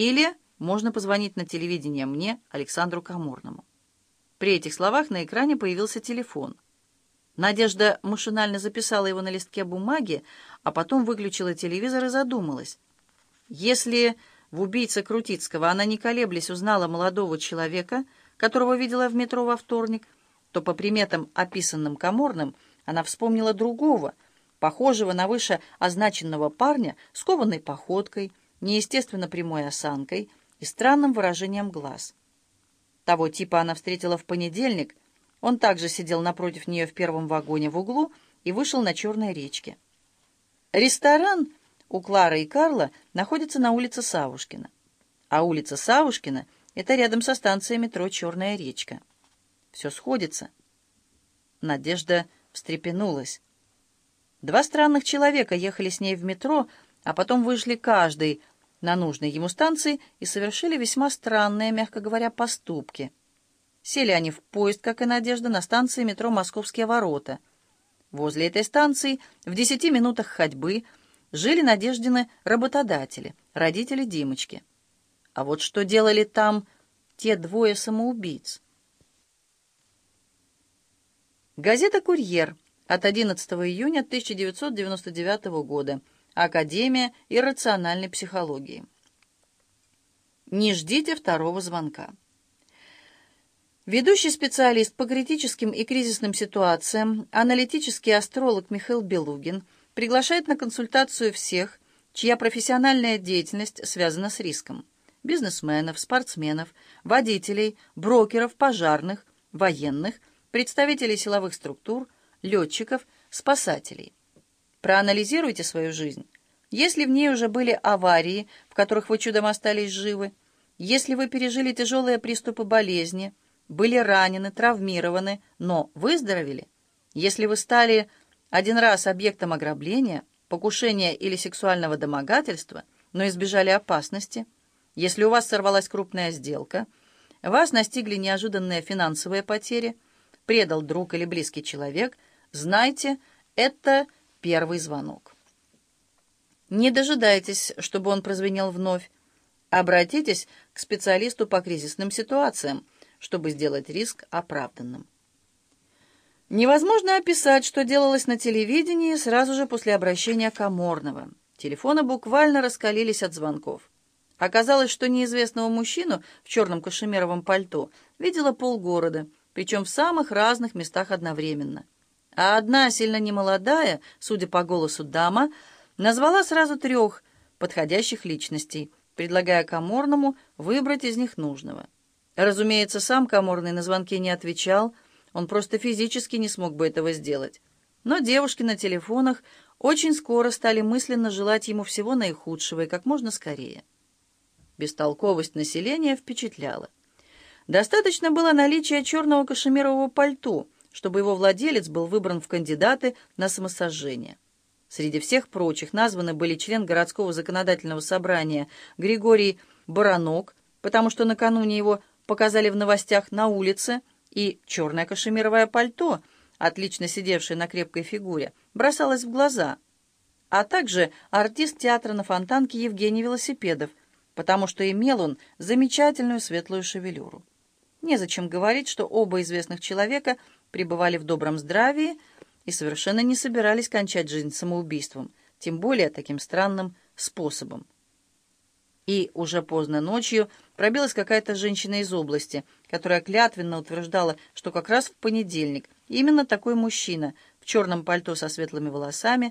Или можно позвонить на телевидение мне, Александру Каморному. При этих словах на экране появился телефон. Надежда машинально записала его на листке бумаги, а потом выключила телевизор и задумалась. Если в убийце Крутицкого она, не колеблясь, узнала молодого человека, которого видела в метро во вторник, то по приметам, описанным Каморным, она вспомнила другого, похожего на выше означенного парня с кованой походкой, неестественно прямой осанкой и странным выражением глаз. Того типа она встретила в понедельник, он также сидел напротив нее в первом вагоне в углу и вышел на Черной речке. Ресторан у Клары и Карла находится на улице Савушкина. А улица Савушкина — это рядом со станцией метро «Черная речка». Все сходится. Надежда встрепенулась. Два странных человека ехали с ней в метро, а потом вышли каждый на нужной ему станции и совершили весьма странные, мягко говоря, поступки. Сели они в поезд, как и Надежда, на станции метро «Московские ворота». Возле этой станции, в десяти минутах ходьбы — жили Надеждины работодатели, родители Димочки. А вот что делали там те двое самоубийц? Газета «Курьер» от 11 июня 1999 года. Академия иррациональной психологии. Не ждите второго звонка. Ведущий специалист по критическим и кризисным ситуациям, аналитический астролог Михаил Белугин – приглашает на консультацию всех, чья профессиональная деятельность связана с риском. Бизнесменов, спортсменов, водителей, брокеров, пожарных, военных, представителей силовых структур, летчиков, спасателей. Проанализируйте свою жизнь. Если в ней уже были аварии, в которых вы чудом остались живы, если вы пережили тяжелые приступы болезни, были ранены, травмированы, но выздоровели, если вы стали один раз объектом ограбления, покушения или сексуального домогательства, но избежали опасности, если у вас сорвалась крупная сделка, вас настигли неожиданные финансовые потери, предал друг или близкий человек, знайте, это первый звонок. Не дожидайтесь, чтобы он прозвенел вновь. Обратитесь к специалисту по кризисным ситуациям, чтобы сделать риск оправданным. Невозможно описать, что делалось на телевидении сразу же после обращения Каморного. Телефоны буквально раскалились от звонков. Оказалось, что неизвестного мужчину в черном кашемировом пальто видела полгорода, причем в самых разных местах одновременно. А одна, сильно немолодая, судя по голосу дама, назвала сразу трех подходящих личностей, предлагая Каморному выбрать из них нужного. Разумеется, сам Каморный на звонки не отвечал, он просто физически не смог бы этого сделать. Но девушки на телефонах очень скоро стали мысленно желать ему всего наихудшего и как можно скорее. Бестолковость населения впечатляла. Достаточно было наличия черного кашемирового пальто, чтобы его владелец был выбран в кандидаты на самосожжение. Среди всех прочих названы были член городского законодательного собрания Григорий Баранок, потому что накануне его показали в новостях на улице, и черное кашемировое пальто, отлично сидевшее на крепкой фигуре, бросалось в глаза, а также артист театра на Фонтанке Евгений Велосипедов, потому что имел он замечательную светлую шевелюру. Незачем говорить, что оба известных человека пребывали в добром здравии и совершенно не собирались кончать жизнь самоубийством, тем более таким странным способом. И уже поздно ночью пробилась какая-то женщина из области, которая клятвенно утверждала, что как раз в понедельник именно такой мужчина в черном пальто со светлыми волосами